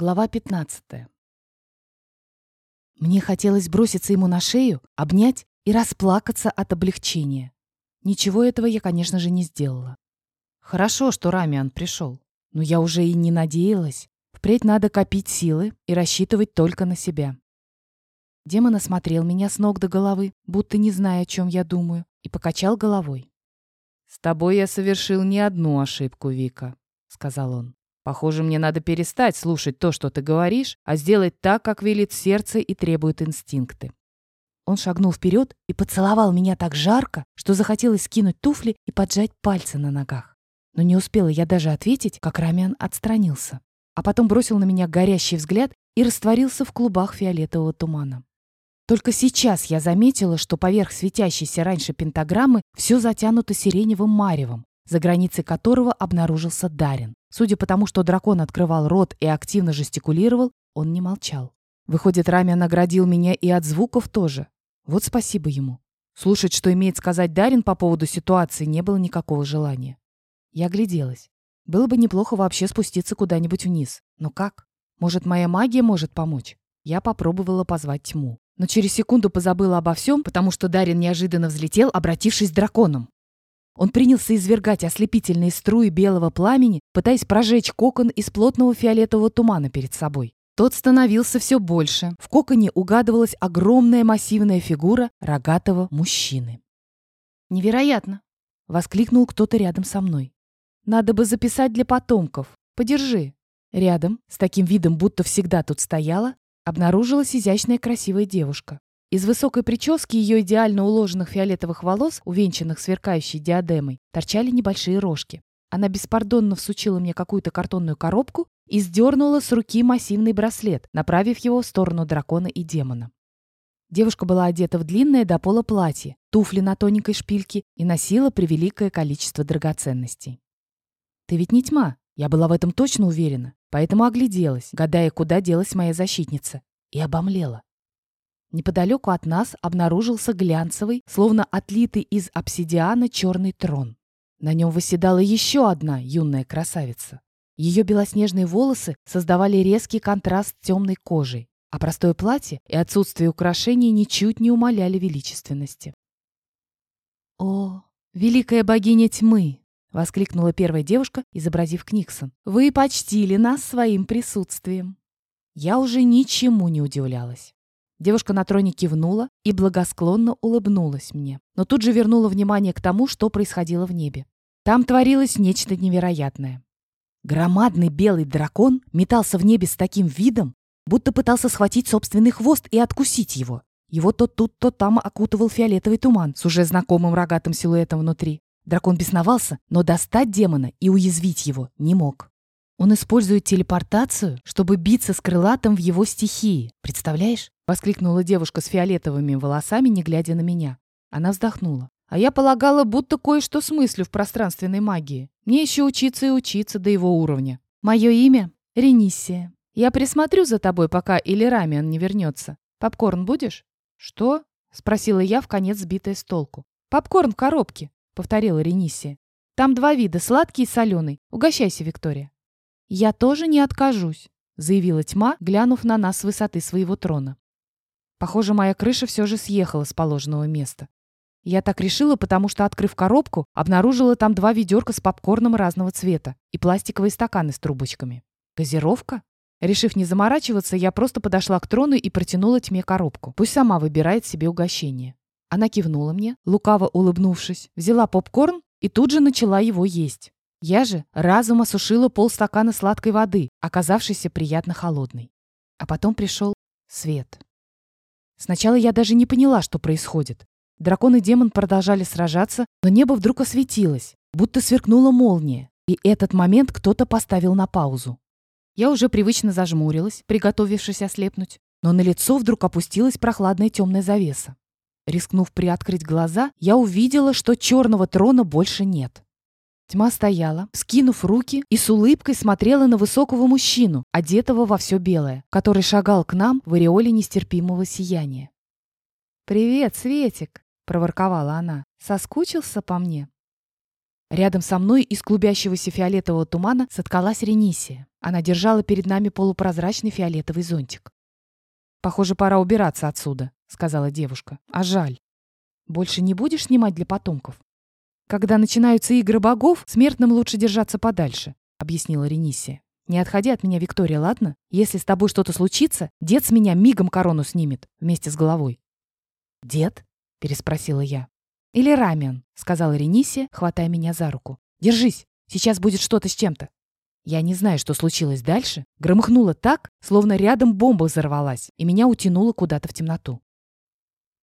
Глава 15. Мне хотелось броситься ему на шею, обнять и расплакаться от облегчения. Ничего этого я, конечно же, не сделала. Хорошо, что Рамиан пришел, но я уже и не надеялась. Впредь надо копить силы и рассчитывать только на себя. Демон осмотрел меня с ног до головы, будто не зная, о чем я думаю, и покачал головой. «С тобой я совершил не одну ошибку, Вика», — сказал он. Похоже, мне надо перестать слушать то, что ты говоришь, а сделать так, как велит сердце и требуют инстинкты. Он шагнул вперед и поцеловал меня так жарко, что захотелось скинуть туфли и поджать пальцы на ногах. Но не успела я даже ответить, как Рамян отстранился. А потом бросил на меня горящий взгляд и растворился в клубах фиолетового тумана. Только сейчас я заметила, что поверх светящейся раньше пентаграммы все затянуто сиреневым маревом, за границей которого обнаружился Дарин. Судя по тому, что дракон открывал рот и активно жестикулировал, он не молчал. Выходит, Рами наградил меня и от звуков тоже. Вот спасибо ему. Слушать, что имеет сказать Дарин по поводу ситуации, не было никакого желания. Я огляделась. Было бы неплохо вообще спуститься куда-нибудь вниз. Но как? Может, моя магия может помочь? Я попробовала позвать тьму. Но через секунду позабыла обо всем, потому что Дарин неожиданно взлетел, обратившись драконом. Он принялся извергать ослепительные струи белого пламени, пытаясь прожечь кокон из плотного фиолетового тумана перед собой. Тот становился все больше. В коконе угадывалась огромная массивная фигура рогатого мужчины. «Невероятно!» — воскликнул кто-то рядом со мной. «Надо бы записать для потомков. Подержи». Рядом, с таким видом, будто всегда тут стояла, обнаружилась изящная красивая девушка. Из высокой прически ее идеально уложенных фиолетовых волос, увенчанных сверкающей диадемой, торчали небольшие рожки. Она беспардонно всучила мне какую-то картонную коробку и сдернула с руки массивный браслет, направив его в сторону дракона и демона. Девушка была одета в длинное до пола платье, туфли на тоненькой шпильке и носила превеликое количество драгоценностей. «Ты ведь не тьма», я была в этом точно уверена, поэтому огляделась, гадая, куда делась моя защитница, и обомлела. Неподалеку от нас обнаружился глянцевый, словно отлитый из обсидиана черный трон. На нем восседала еще одна юная красавица. Ее белоснежные волосы создавали резкий контраст с темной кожей, а простое платье и отсутствие украшений ничуть не умаляли величественности. «О, великая богиня тьмы!» — воскликнула первая девушка, изобразив Книксон. «Вы почтили нас своим присутствием». Я уже ничему не удивлялась. Девушка на троне кивнула и благосклонно улыбнулась мне, но тут же вернула внимание к тому, что происходило в небе. Там творилось нечто невероятное. Громадный белый дракон метался в небе с таким видом, будто пытался схватить собственный хвост и откусить его. Его то тут, то там окутывал фиолетовый туман с уже знакомым рогатым силуэтом внутри. Дракон бесновался, но достать демона и уязвить его не мог. Он использует телепортацию, чтобы биться с крылатым в его стихии. Представляешь? Воскликнула девушка с фиолетовыми волосами, не глядя на меня. Она вздохнула. А я полагала, будто кое-что смыслю в пространственной магии. Мне еще учиться и учиться до его уровня. Мое имя — Ренисия. Я присмотрю за тобой, пока или Рамиан не вернется. Попкорн будешь? Что? Спросила я, в конец сбитая с толку. Попкорн в коробке, повторила Ренисия. Там два вида, сладкий и соленый. Угощайся, Виктория. Я тоже не откажусь, заявила тьма, глянув на нас с высоты своего трона. Похоже, моя крыша все же съехала с положенного места. Я так решила, потому что, открыв коробку, обнаружила там два ведерка с попкорном разного цвета и пластиковые стаканы с трубочками. Газировка? Решив не заморачиваться, я просто подошла к трону и протянула тьме коробку. Пусть сама выбирает себе угощение. Она кивнула мне, лукаво улыбнувшись, взяла попкорн и тут же начала его есть. Я же разом осушила полстакана сладкой воды, оказавшейся приятно холодной. А потом пришел свет. Сначала я даже не поняла, что происходит. Дракон и демон продолжали сражаться, но небо вдруг осветилось, будто сверкнула молния, и этот момент кто-то поставил на паузу. Я уже привычно зажмурилась, приготовившись ослепнуть, но на лицо вдруг опустилась прохладная темная завеса. Рискнув приоткрыть глаза, я увидела, что черного трона больше нет. Тьма стояла, скинув руки и с улыбкой смотрела на высокого мужчину, одетого во все белое, который шагал к нам в ореоле нестерпимого сияния. «Привет, Светик!» — проворковала она. «Соскучился по мне?» Рядом со мной из клубящегося фиолетового тумана соткалась Ренисия. Она держала перед нами полупрозрачный фиолетовый зонтик. «Похоже, пора убираться отсюда», — сказала девушка. «А жаль. Больше не будешь снимать для потомков?» «Когда начинаются игры богов, смертным лучше держаться подальше», — объяснила Ренисия. «Не отходи от меня, Виктория, ладно? Если с тобой что-то случится, дед с меня мигом корону снимет вместе с головой». «Дед?» — переспросила я. «Или рамен», — сказала Ренисия, хватая меня за руку. «Держись, сейчас будет что-то с чем-то». Я не знаю, что случилось дальше. Громыхнуло так, словно рядом бомба взорвалась, и меня утянуло куда-то в темноту.